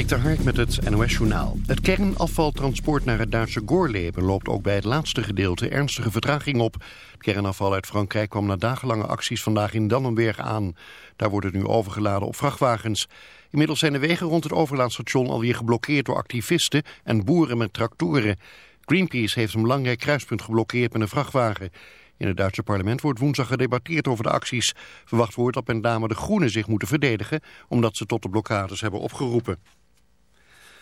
Dik Hark met het NOS-journaal. Het kernafvaltransport naar het Duitse Gorleben loopt ook bij het laatste gedeelte ernstige vertraging op. Het kernafval uit Frankrijk kwam na dagenlange acties vandaag in Dannenberg aan. Daar wordt het nu overgeladen op vrachtwagens. Inmiddels zijn de wegen rond het overlaadstation alweer geblokkeerd door activisten en boeren met tractoren. Greenpeace heeft een belangrijk kruispunt geblokkeerd met een vrachtwagen. In het Duitse parlement wordt woensdag gedebatteerd over de acties. Verwacht wordt dat met name de Groenen zich moeten verdedigen... omdat ze tot de blokkades hebben opgeroepen.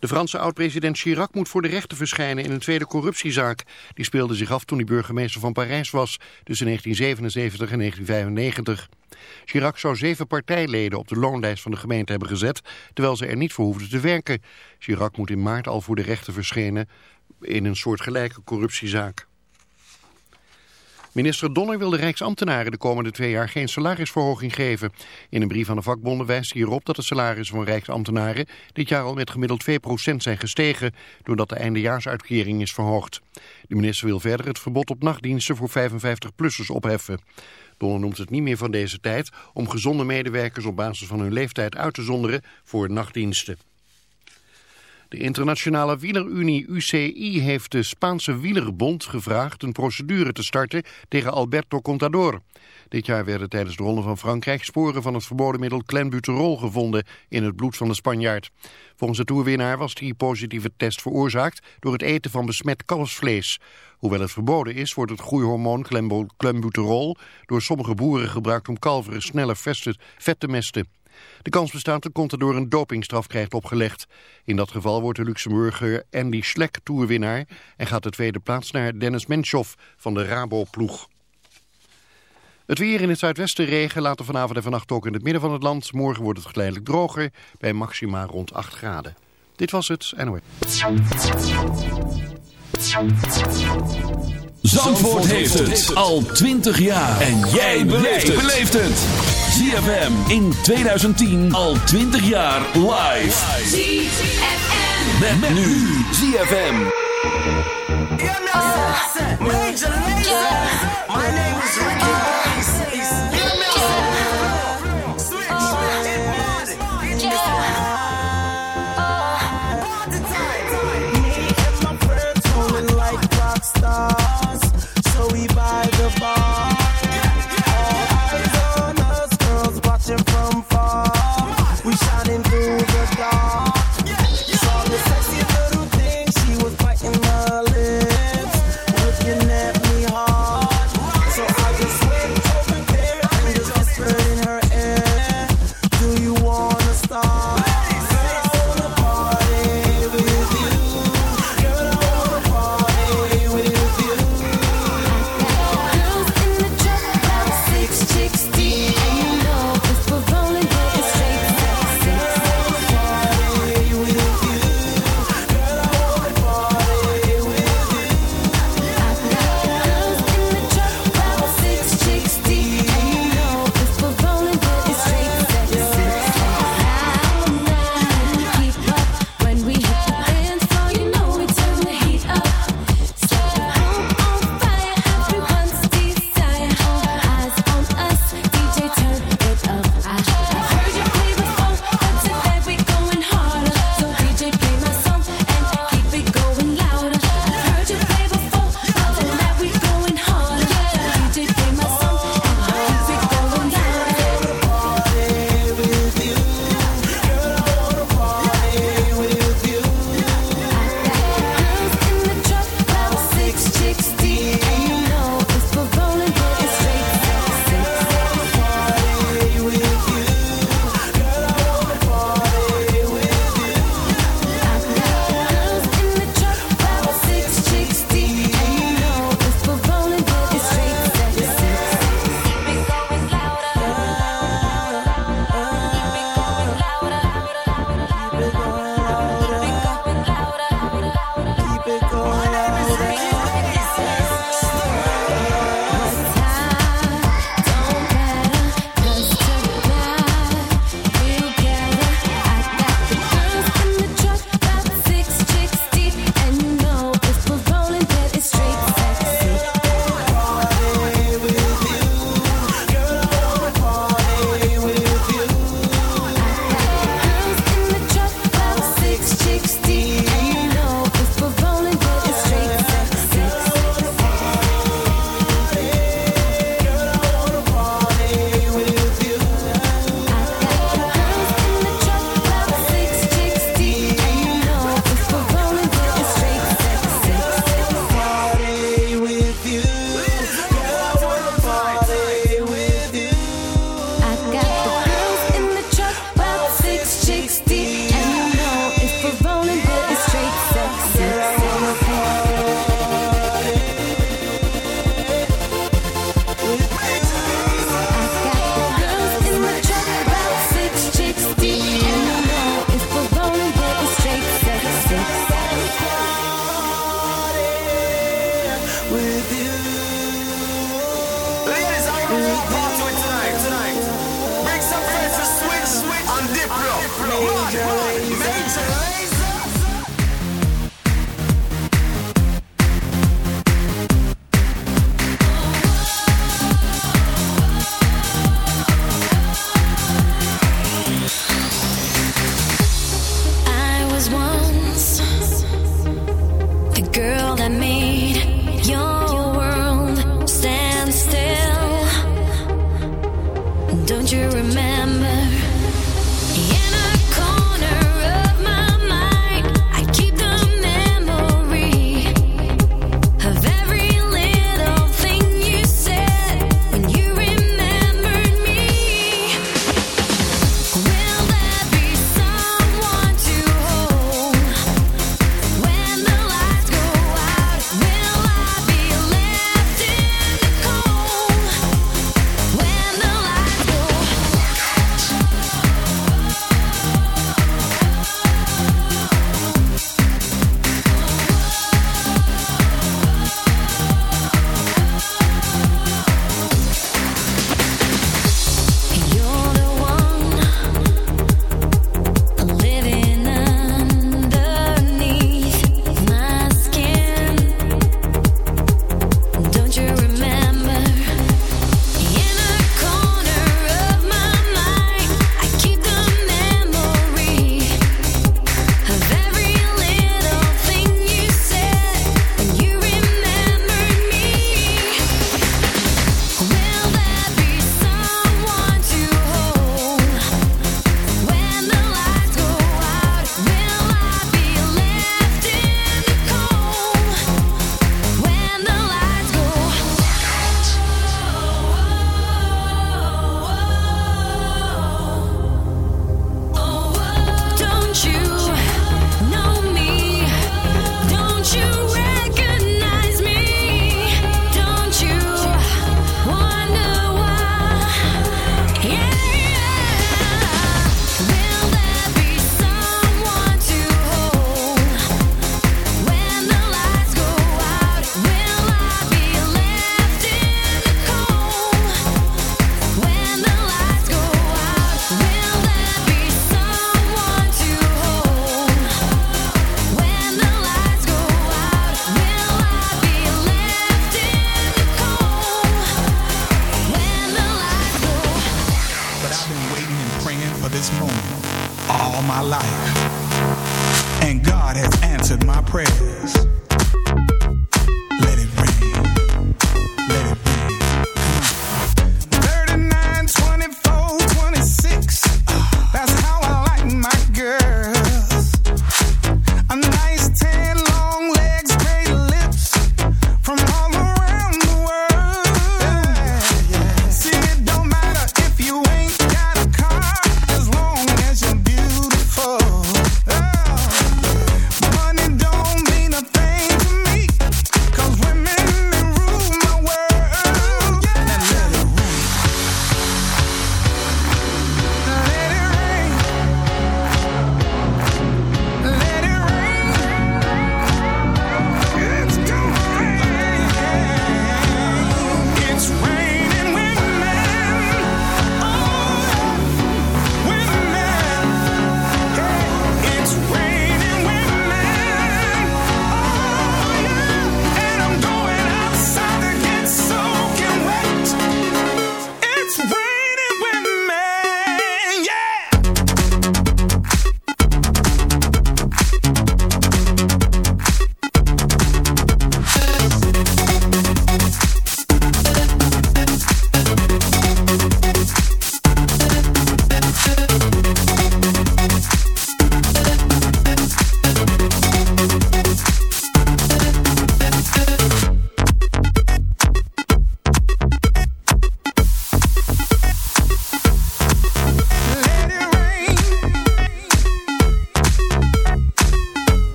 De Franse oud-president Chirac moet voor de rechter verschijnen in een tweede corruptiezaak. Die speelde zich af toen hij burgemeester van Parijs was tussen 1977 en 1995. Chirac zou zeven partijleden op de loonlijst van de gemeente hebben gezet, terwijl ze er niet voor hoefden te werken. Chirac moet in maart al voor de rechter verschijnen in een soortgelijke corruptiezaak. Minister Donner wil de Rijksambtenaren de komende twee jaar geen salarisverhoging geven. In een brief aan de vakbonden wijst hij erop dat de salarissen van Rijksambtenaren dit jaar al met gemiddeld 2% zijn gestegen, doordat de eindejaarsuitkering is verhoogd. De minister wil verder het verbod op nachtdiensten voor 55-plussers opheffen. Donner noemt het niet meer van deze tijd om gezonde medewerkers op basis van hun leeftijd uit te zonderen voor nachtdiensten. De internationale wielerunie UCI heeft de Spaanse wielerbond gevraagd een procedure te starten tegen Alberto Contador. Dit jaar werden tijdens de Ronde van Frankrijk sporen van het verboden middel clenbuterol gevonden in het bloed van de Spanjaard. Volgens de toerwinnaar was die positieve test veroorzaakt door het eten van besmet kalfsvlees. Hoewel het verboden is, wordt het groeihormoon clenbuterol door sommige boeren gebruikt om kalveren sneller vet te mesten. De kans bestaat dat Contador een dopingstraf krijgt opgelegd. In dat geval wordt de Luxemburger Andy Schleck toerwinnaar... en gaat de tweede plaats naar Dennis Menshoff van de Rabo-ploeg. Het weer in het zuidwesten regen, later vanavond en vannacht ook in het midden van het land. Morgen wordt het geleidelijk droger, bij maxima rond 8 graden. Dit was het NOS. Zandvoort heeft het al 20 jaar. En jij beleeft het. ZFM in 2010 al 20 jaar live. ZFM. Met, nu ZFM. My name is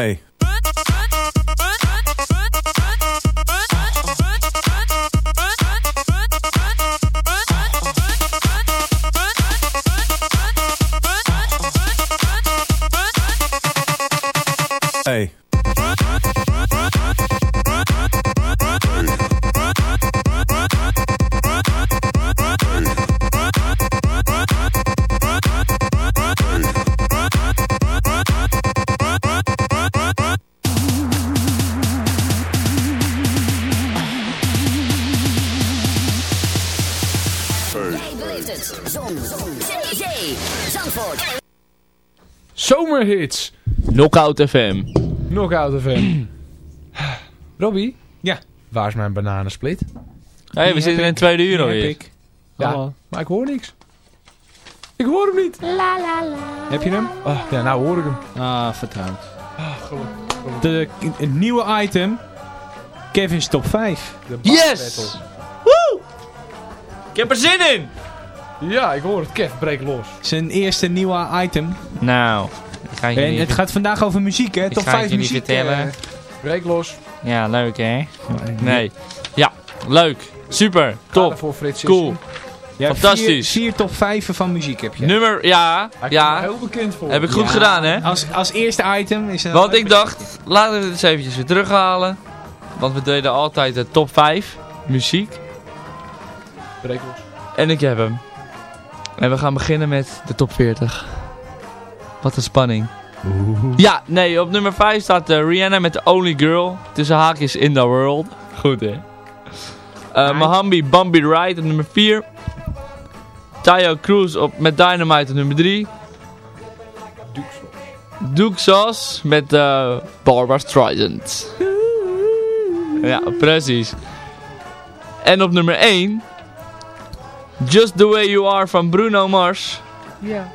Hey. Knockout FM. Knockout FM. Robbie? Ja. Waar is mijn bananensplit? Hé, we Die zitten in het tweede uur alweer. ik. Ja, Oh. maar ik hoor niks. Ik hoor hem niet. Heb je hem? Oh, ja, nou hoor ik hem. Ah, vertrouwd. De, het nieuwe item. Kevin's top 5. De Yes! battle. Woe! Ik heb er zin in! Ja, ik hoor het. Kev, breek los. Zijn eerste nieuwe item. Nou, En het gaat vandaag over muziek, hè? ik Top ga het 5 je niet muziek. vertellen. eh, Breek los. Ja, leuk hè? Nee. Ja, leuk. Super. Top. ervoor, Frits. Cool. ja, Fantastisch. Vier, vier top 5 van muziek heb je. Nummer, ja. Ja. heel bekend voor. Heb ik goed Ja. gedaan hè? Als, als eerste item is het Want ik dacht, laten we het eens eventjes weer terughalen. Want we deden altijd de top 5 muziek. Breek los. En ik heb hem. En we gaan beginnen met de top 40. Wat een spanning. Ja, nee, op nummer 5 staat eh, Rihanna met The Only Girl. Tussen haakjes in the world. Goed hè. Eh Mohambi Bambi Ride op nummer 4. Tayo Cruz op, met Dynamite op nummer 3. Duke Sauce met eh Barbara Streisand. Ja, precies. En op nummer 1. Just the Way You Are van Bruno Mars.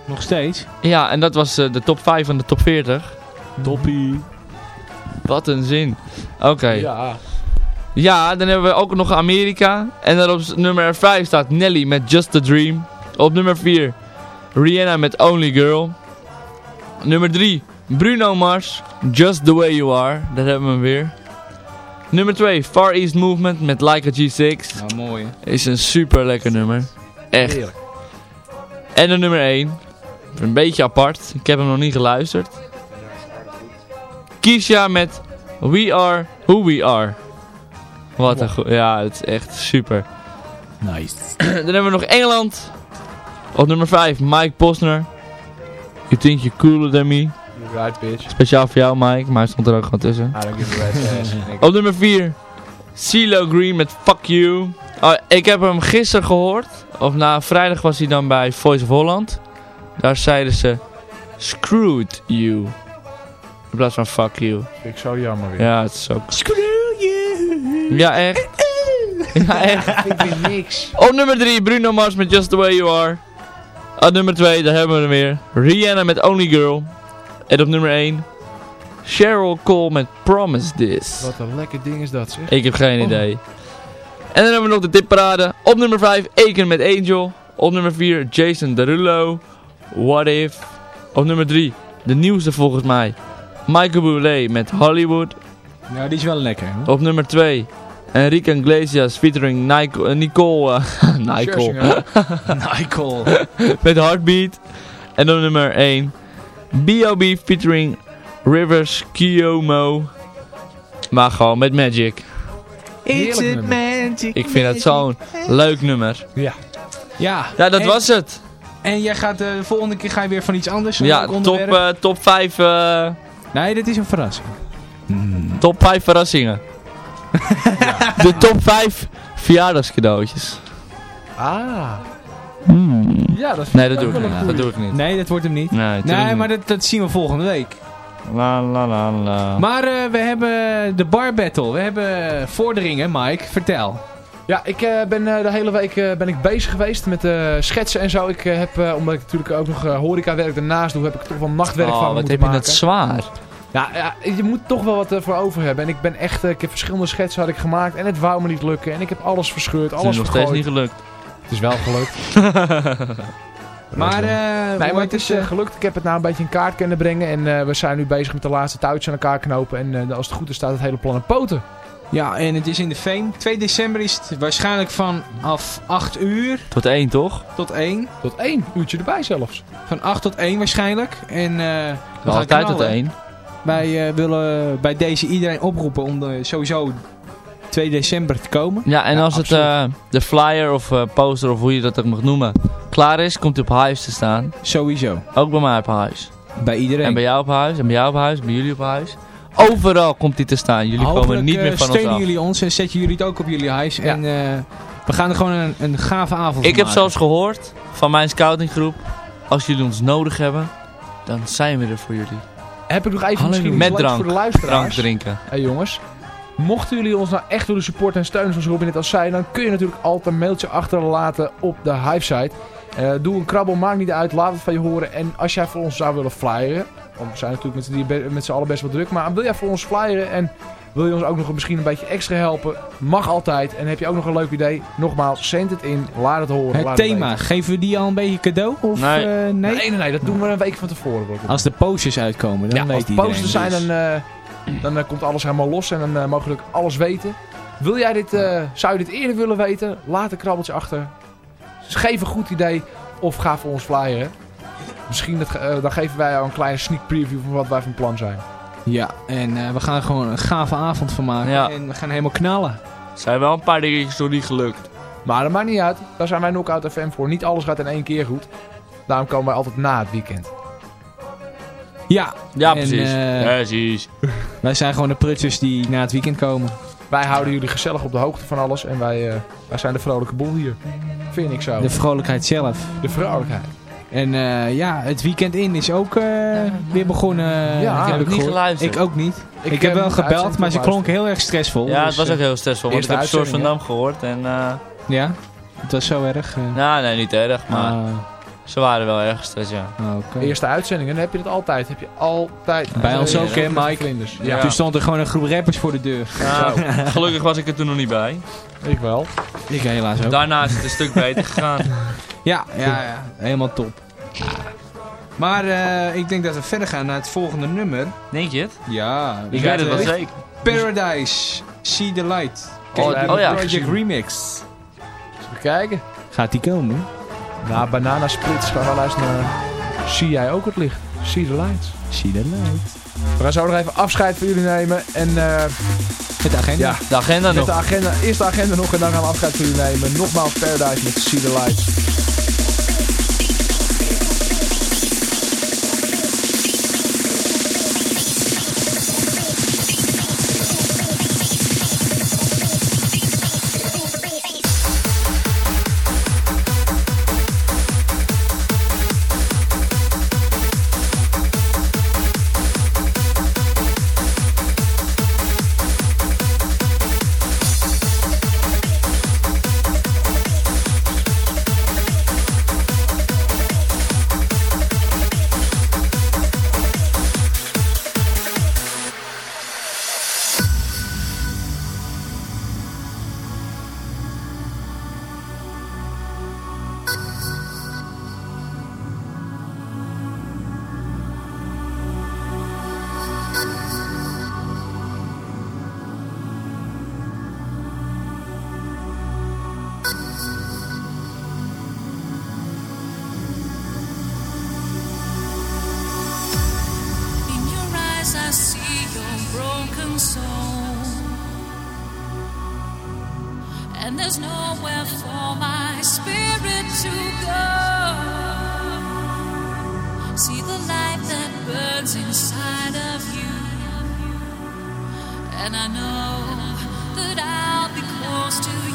Nog steeds. Ja, en dat was eh, de top 5 van de top 40. Toppie. Wat een zin. Oké. Ja. Ja. dan hebben we ook nog Amerika. En dan op nummer 5 staat Nelly met Just a Dream. Op nummer 4 Rihanna met Only Girl. Nummer 3 Bruno Mars, Just the Way You Are. Daar hebben we hem weer. Nummer 2 Far East Movement met Like a G6. Nou, mooi hè. Is een super lekker nummer. Echt. Heerlijk. En de nummer 1. Een beetje apart. Ik heb hem nog niet geluisterd. Kisha met We Are Who We Are. Wat een goed. Ja, het is echt super. Nice. Dan hebben we nog Engeland. Op nummer 5 Mike Posner. You think you're cooler than me. You're right, bitch. Speciaal voor jou Mike, maar hij stond er ook gewoon tussen. I don't give a red ass. Op nummer 4 CeeLo Green met Fuck You. Oh, ik heb hem gisteren gehoord. Of na vrijdag was hij dan bij Voice of Holland. Daar zeiden ze Screwed You. In plaats van Fuck You. Ik zo jammer weer. Ja, het is ook... Screw you. Ja, echt. Ja, echt. Ik vind niks. Op nummer 3, Bruno Mars met Just The Way You Are. Op nummer 2, daar hebben we hem weer. Rihanna met Only Girl. En op nummer 1, Cheryl Cole met Promise This. Wat een lekker ding is dat, zeg. Ik heb geen Oh. idee. En dan hebben we nog de tipparade. Op nummer 5, Aiken met Angel. Op nummer 4, Jason Derulo. What If. Op nummer 3, de nieuwste volgens mij. Michael Bublé met Hollywood. Nou, die is wel lekker. hoor. Op nummer 2, Enrique Iglesias featuring eh, Nicole. eh, Nicole. Michael. met Heartbeat. En op nummer 1, B.O.B. featuring Rivers Cuomo. Maar gewoon met Magic. It's a magic. Ik vind het zo'n leuk nummer. Ja. Ja, dat en, was het. En jij gaat eh, de volgende keer ga je weer van iets anders. een Ja, top, eh, top 5 eh, Nee, dit is een verrassing. top 5 verrassingen. De top 5 verjaardagscadeautjes. Ah. Ja, dat Nee, dat doe ik niet. Dat doe ik niet. Nee, dat wordt hem niet. Nee, Nee, niet. maar dat, dat zien we volgende week. La la la la. Maar eh, we hebben de bar battle. We hebben vorderingen, Mike. Vertel. Ja, ik eh, ben eh, de hele week eh, ben ik bezig geweest met eh, schetsen en zo. Ik heb, eh, omdat ik natuurlijk ook nog uh, horecawerk ernaast doe, heb ik toch wel nachtwerk Oh, van wat heb je het zwaar. Ja, ja, je moet toch wel wat voor over hebben. En ik ben echt, ik heb verschillende schetsen had ik gemaakt en het wou me niet lukken. En ik heb alles verscheurd, Het is alles nog steeds niet gelukt. Het is wel gelukt. Maar, eh Nee, hoe maar heet het is eh, gelukt. Ik heb het nou een beetje in kaart kunnen brengen. En eh, we zijn nu bezig met de laatste touwtjes aan elkaar knopen. En eh, als het goed is staat het hele plan op poten. Ja, en het is in de Fame. 2 december is het waarschijnlijk vanaf 8 uur Tot 1 toch? tot 1. Tot één uurtje erbij zelfs. Van 8 tot 1 waarschijnlijk. En eh gaan altijd tot knallen. 1. Wij eh, willen bij deze iedereen oproepen om de, sowieso 2 december te komen. Ja, en Ja, als het eh, de flyer of eh, poster of hoe je dat ook mag noemen klaar is, komt hij op huis te staan. Sowieso. Ook bij mij op huis. Bij iedereen. En bij jou op huis, en bij jou op huis, bij jullie op huis. Overal komt hij te staan. Jullie Hopelijk komen niet eh, meer van ons steunen af. jullie ons en zetten jullie het ook op jullie huis. Ja. En we gaan er gewoon een, een gave avond Ik van heb maken. zelfs gehoord van mijn scoutinggroep. Als jullie ons nodig hebben, dan zijn we er voor jullie. Heb ik nog even Halleluja. misschien Met drank. voor de Drank luisteraars. drinken. Hey jongens, mochten jullie ons nou echt willen supporten en steunen zoals Robin net al zei, dan kun je natuurlijk altijd een mailtje achterlaten op de Hive-site. Eh, doe een krabbel, maakt niet uit, laat het van je horen. En als jij voor ons zou willen flyeren, want we zijn natuurlijk met z'n met allen best wel druk, maar wil jij voor ons flyeren en wil je ons ook nog misschien een beetje extra helpen, mag altijd. En heb je ook nog een leuk idee, nogmaals, zend het in, laat het horen. Het laat thema, weten. geven we die al een beetje cadeau? Of, Nee. eh, nee? Nee, nee, nee, dat doen we een week van tevoren. het. Als de posters uitkomen, dan ja, weet als de posters zijn, dus. dan, eh, dan eh, komt alles helemaal los en dan eh, mogen we alles weten. Wil jij dit, eh, zou je dit eerder willen weten? Laat een krabbeltje achter. Geef een goed idee of ga voor ons flyeren. Misschien dat, dan geven wij jou een kleine sneak preview van wat wij van plan zijn. Ja, en eh, we gaan er gewoon een gave avond van maken. Ja. En we gaan helemaal knallen. Er zijn wel een paar dingetjes nog niet gelukt. Maar dat maakt niet uit. Daar zijn wij Knockout FM voor. Niet alles gaat in één keer goed. Daarom komen wij altijd na het weekend. Ja, Ja, En, precies. eh, precies. wij zijn gewoon de prutsers die na het weekend komen. Wij houden jullie gezellig op de hoogte van alles. En wij, eh, wij zijn de vrolijke boel hier. Vind ik zo. De vrolijkheid zelf. De vrolijkheid. En eh, ja, het weekend in is ook eh, weer begonnen. Ja, ik heb niet gehoord. geluisterd. Ik ook niet. Ik, heb wel gebeld, maar ze klonken heel erg stressvol. ja, het dus, was ook heel stressvol. Want ik heb Source van Dam gehoord. En, eh Ja, het was zo erg. nou, nee, niet erg. Maar Ah, ze waren wel erg gestrest, ja. ah, oké. Eerste uitzendingen, dan heb je dat altijd. Heb je altijd. Bij ons ook, hè, Mike? vlinders. Ja. Toen stond er gewoon een groep rappers voor de deur. Nou, gelukkig was ik er toen nog niet bij. Ik wel. Ik helaas ook. Daarna is het een stuk beter gegaan. Ja, ja, ja. Helemaal top. Maar eh, ik denk dat we verder gaan naar het volgende nummer. Denk je het? Ja. Ik weet het wel zeker. Paradise, See the Light. Oh, oh ja. Project Remix. Even kijken. Gaat die komen? Na Banana Splits gaan we luisteren naar... Zie jij ook het licht? See the lights. See the Light. We gaan zo nog even afscheid van jullie nemen. En eh, Met de agenda. ja, De agenda met nog. de agenda, eerst de agenda nog en dan gaan we afscheid van jullie nemen. Nogmaals Paradise met See the lights. And I know that I'll be close to you.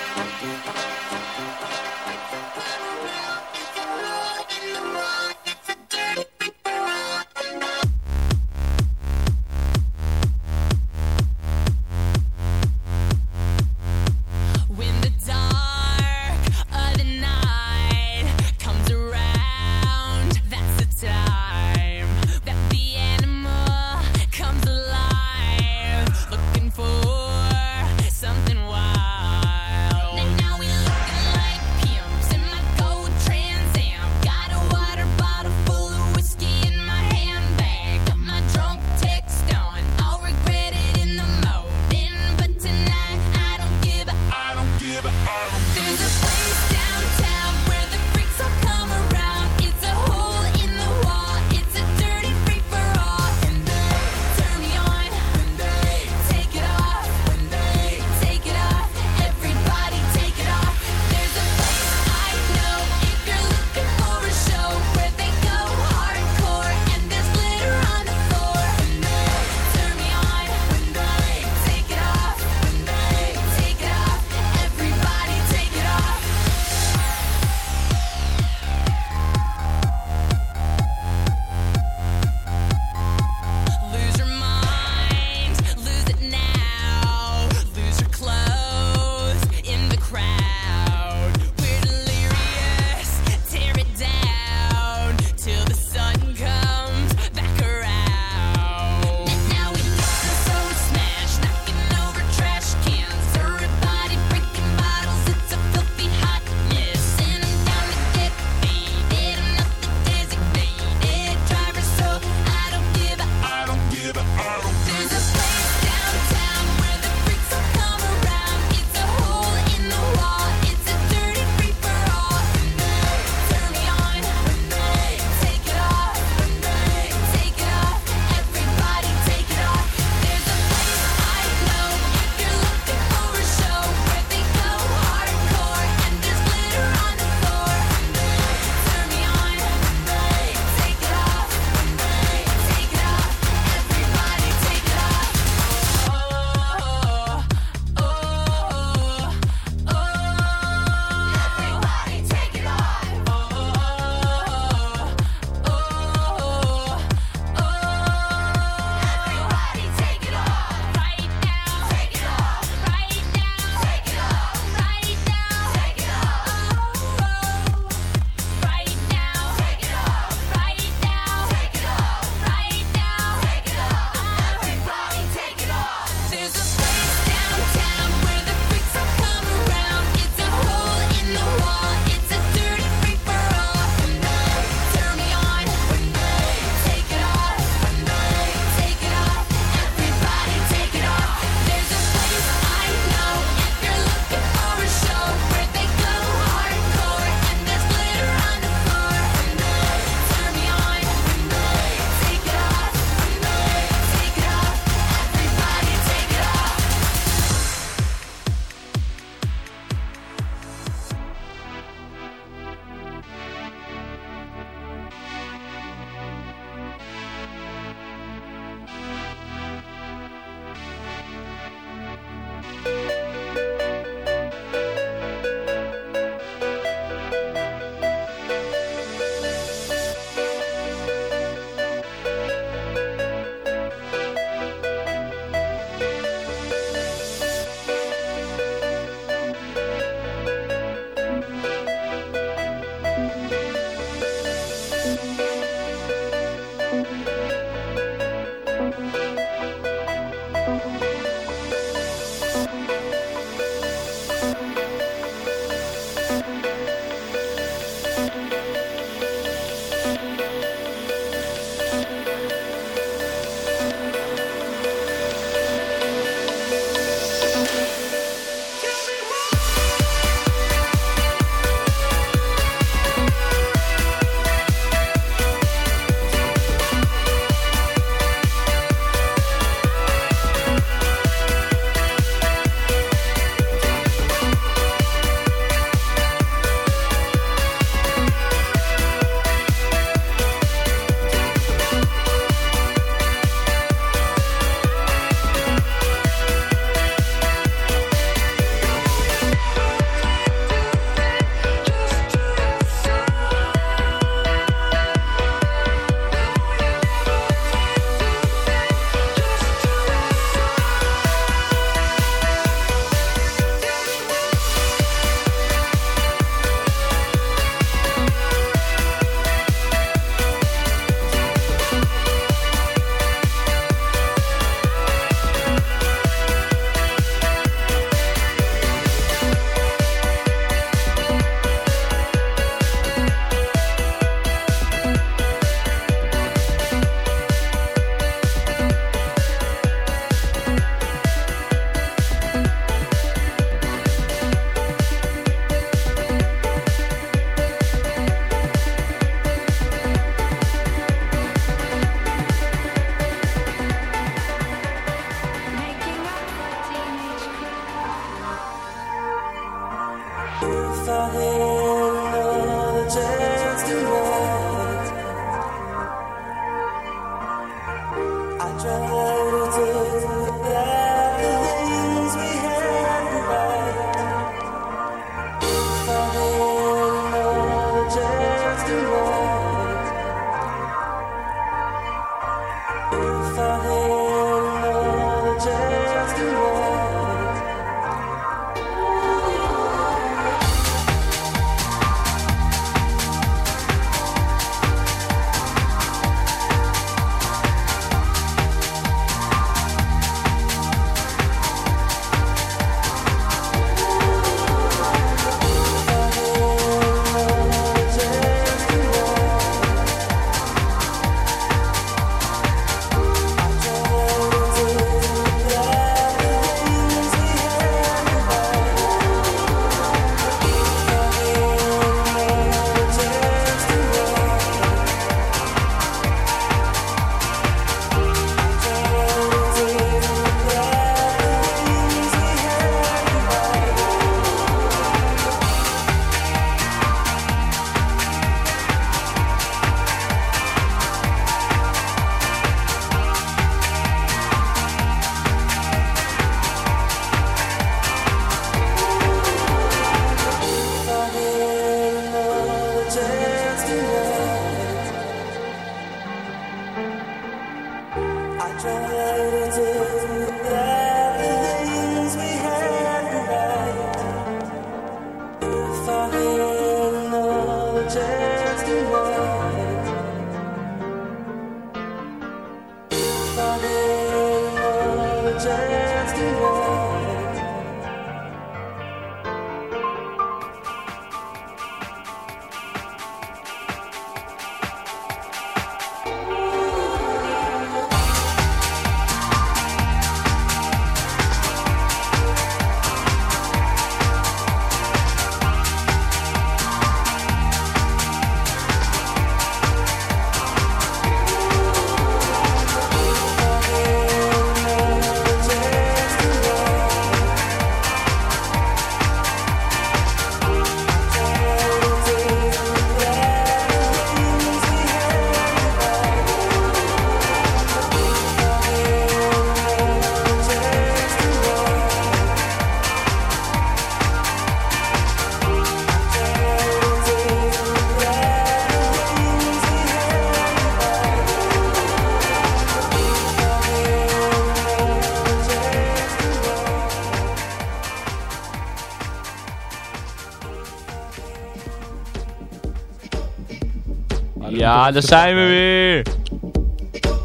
Ja, daar zijn we weer.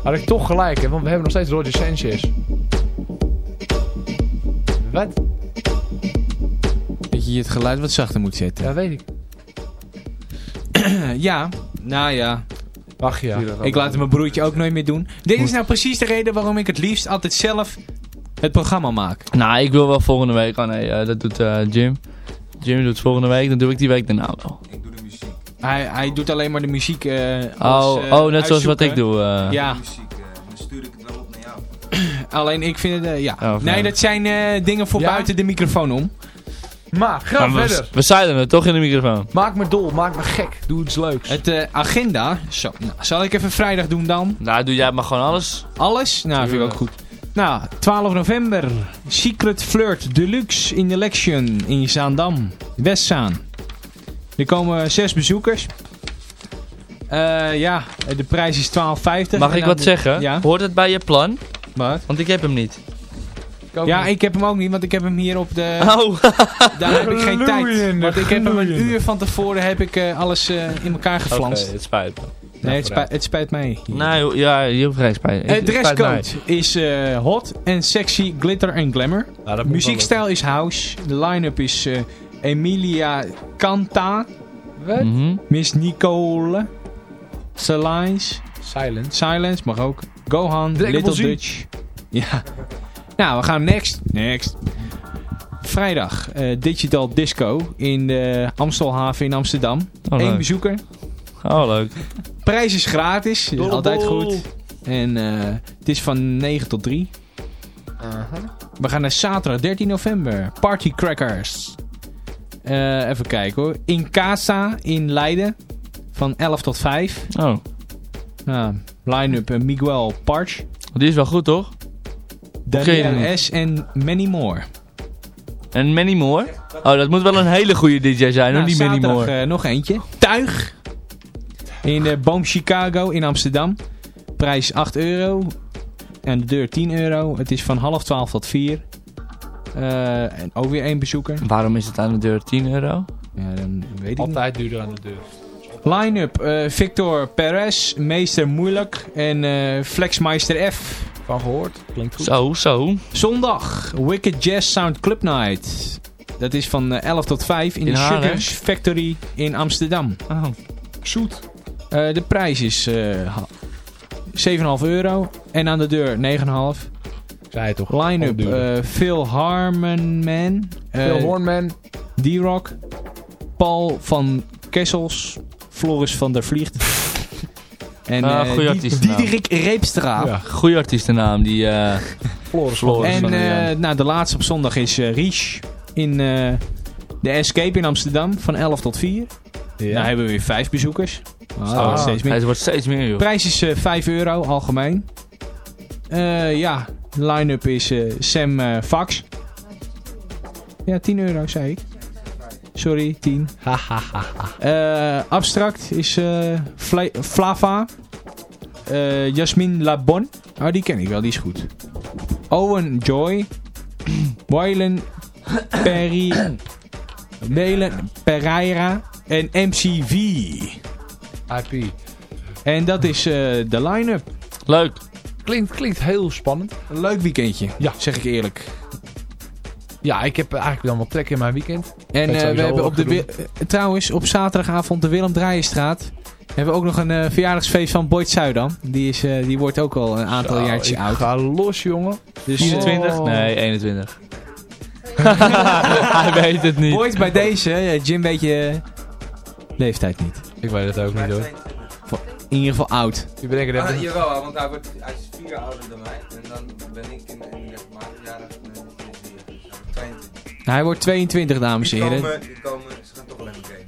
Had ik toch gelijk, hè? Want we hebben nog steeds Roger Sanchez. Wat? Dat je het geluid wat zachter moet zetten. Ja, weet ik. ja, nou ja. Wacht ja. Ik laat het mijn broertje ook nooit meer doen. Dit is nou precies de reden waarom ik het liefst altijd zelf het programma maak. Nou, ik wil wel volgende week. Oh nee, eh, dat doet eh, Jim. Jim doet het volgende week, dan doe ik die week daarna wel. Hij, hij doet alleen maar de muziek eh, als, Oh, eh, oh net zoals wat ik doe. eh. Ja, Dan stuur ik het wel op naar jou. alleen ik vind het... eh, ja. Oh, nee, dat zijn eh, dingen voor Ja? buiten de microfoon om. Maar, ga Maar verder. we zeiden het toch in de microfoon. Maak me dol, maak me gek. Doe iets leuks. Het eh, agenda. Zo, nou, zal ik even vrijdag doen dan? Nou, doe jij maar gewoon alles. Alles? Nou, vind ik ook goed. Nou, 12 november. Secret Flirt Deluxe in Election in Zaandam. Westzaan. Er komen zes bezoekers. Eh, ja, de prijs is 12,50. Mag ik wat de- zeggen? Ja. Hoort het bij je plan? Wat? Want ik heb hem niet. Ja, ik heb hem ook niet, want ik heb hem hier op de... Oh, Daar heb ik geen tijd. Gloeiende, Want ik heb hem een uur van tevoren heb ik eh, alles eh, in elkaar oké, geflanst. het spijt me. nee, het, spijt, het spijt mij. Nee, ho- ja, je hoeft geen spijt. Het dresscode is eh, hot en sexy, glitter en glamour. Nou, dat moet Muziekstijl is house. De line-up is eh, Emilia Canta, wel. Wat? Mhm. Miss Nicole, Salines, Silence. Silence mag ook, Gohan, Dragon Little Ball. Dutch. Ja. Nou, we gaan next. Next. Vrijdag, eh, Digital Disco in de Amstelhaven in Amsterdam. Oh, Eén leuk. bezoeker. Oh, leuk. Prijs is gratis, is Dolle altijd bol. goed. En eh, het is van 9 tot 3. We gaan naar zaterdag 13 november. Party Crackers. Eh, even kijken hoor. In Casa in Leiden. Van 11 tot 5. Oh, Nou, line-up eh, Miguel Parch. die is wel goed toch? Daniel? S. en Many More. En Many More? Oh, dat moet wel een hele goede DJ zijn hoor, Nou, die Many More. eh, nog eentje. Tuig. In de Boom Chicago in Amsterdam. Prijs 8 euro. En de deur 10 euro. Het is van half 12 tot 4. Eh, en ook weer één bezoeker. Waarom is het aan de deur 10 euro? Ja, dan weet ik niet. Altijd duurder aan de deur. Line-up. eh, Victor Perez, Meester Moeilijk en eh, Flexmeister F. Van gehoord. Klinkt goed. Zo, zo. Zondag, Wicked Jazz Sound Club Night. Dat is van eh, 11 tot 5 in, In de? Sugars Factory in Amsterdam. Oh. Zoet. Eh, de prijs is eh, ha- 7,5 euro en aan de deur 9,5. Zei toch. Line-up, duurder. eh, Phil Harmonman, eh, Phil Hornman. D-Rock, Paul van Kessels, Floris van der Vliegt. en Ah, eh, goeie. Diederik Reepstra. Ja. Goeie artiestennaam, die... eh Floris. Floris. En eh, nou, de laatste op zondag is eh Riche in eh, de Escape in Amsterdam van 11 tot 4. Ja. Daar hebben we weer 5 bezoekers. Ah, Oh, wordt steeds meer. Het wordt steeds meer joh. Prijs is eh 5 euro algemeen. Eh, ja, line-up is eh, Sam eh, Fax. Ja, 10 euro zei ik. Sorry, 10. Eh, abstract is Fla- Flava. Jasmin Labon. Oh, die ken ik wel, die is goed. Owen Joy. Wylan Peri... Welen Pereira. En MCV. IP. En dat is de line-up. Leuk. Klinkt, klinkt heel spannend. Een leuk weekendje, Ja. zeg ik eerlijk. Ja, ik heb eigenlijk wel wat trek in mijn weekend. En eh, we hebben op de eh, trouwens op zaterdagavond de Willem Draaienstraat hebben we ook nog een eh, verjaardagsfeest van Boyd Zuidam. Die, is, eh, die wordt ook al een aantal Zo, jaartjes ik oud. ga los, jongen. Dus 24? Oh. Nee, 21. Hij weet het niet. Boyd bij deze, Jim weet je leeftijd niet. Ik weet het ook niet, hoor. In ieder geval oud. Je bedenkt het Ah, even. jawel, want hij, wordt, hij is vier jaar ouder dan mij. En dan ben ik in, in de dan is hij vier. Dus hij wordt 22. Hij wordt 22 dames en Die heren. komen, die komen, ze gaan toch alleen maar gamen.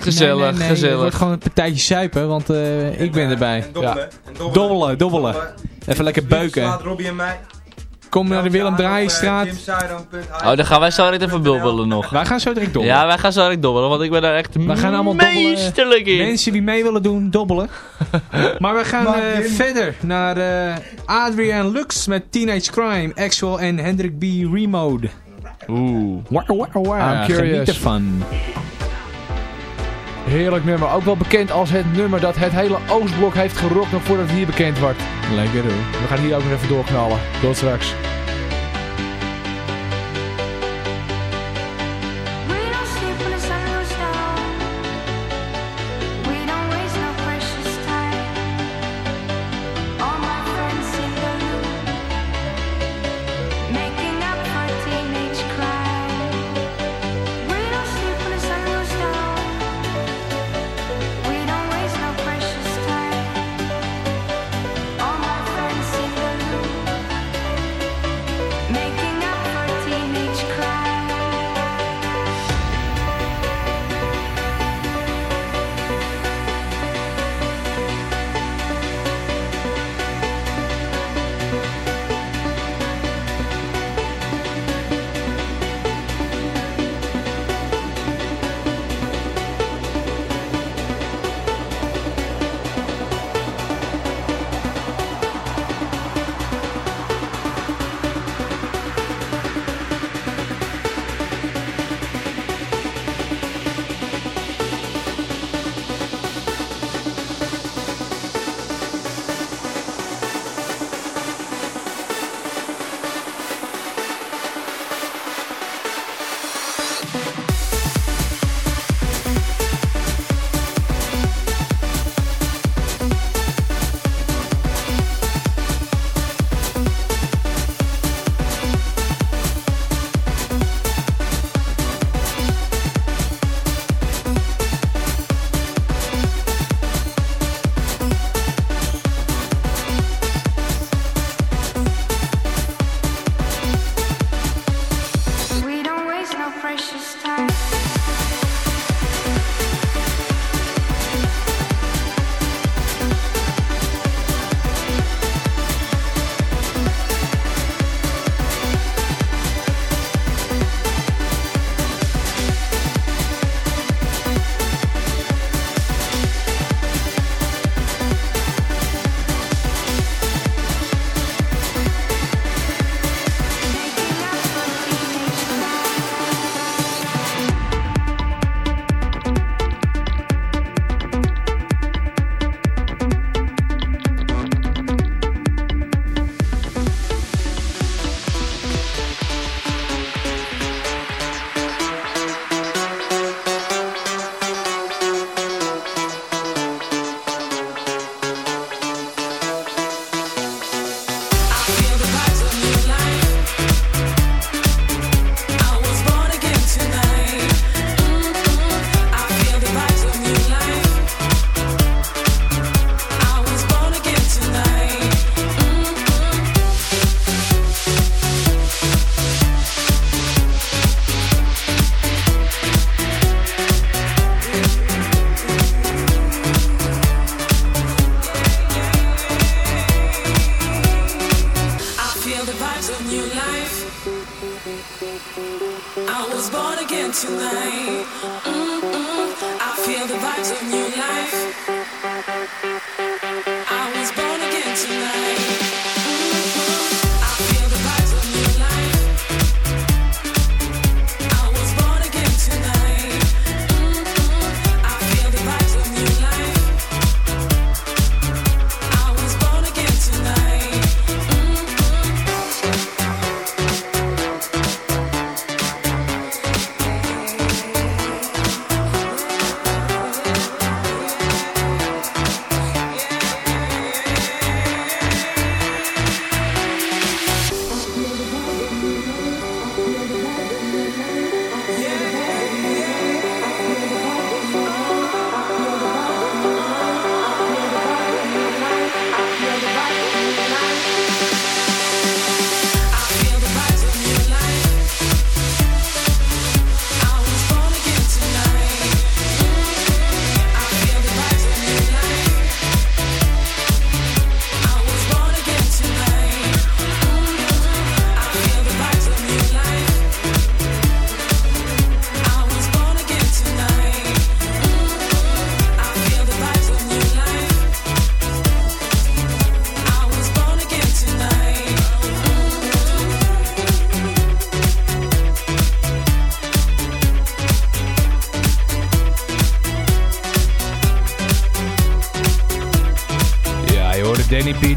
Gezellig, Nee, nee, nee, Het gezellig. wordt gewoon een partijtje suipen, want eh, ik ben En, eh, erbij. En dobbelen. En dobbelen. Dobbelen, dobbelen. Even lekker beuken. Slaat Robbie en mij. Kom naar de Willem Draaienstraat. Oh, dan gaan wij zo direct even bubbelen nog. Wij gaan zo direct dobbelen. Ja, wij gaan zo direct dobbelen, want ik ben daar echt We gaan allemaal dobbelen. meesterlijk in. Mensen die mee willen doen, dobbelen. maar we gaan eh, verder naar eh, Adrian Lux met Teenage Crime, Actual en Hendrik B. Remode. Oeh. Wah, wah, wah. I'm curious. Geniet ervan. Heerlijk nummer. Ook wel bekend als het nummer dat het hele Oostblok heeft gerokt nog voordat het hier bekend wordt. Lekker hoor. We gaan hier ook nog even doorknallen. Tot straks.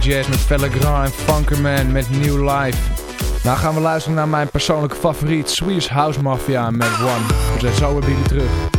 Jazz met Felle en Funkerman met New Life. Nou gaan we luisteren naar mijn persoonlijke favoriet, Swiss House Mafia met One. We zijn zo weer bij terug.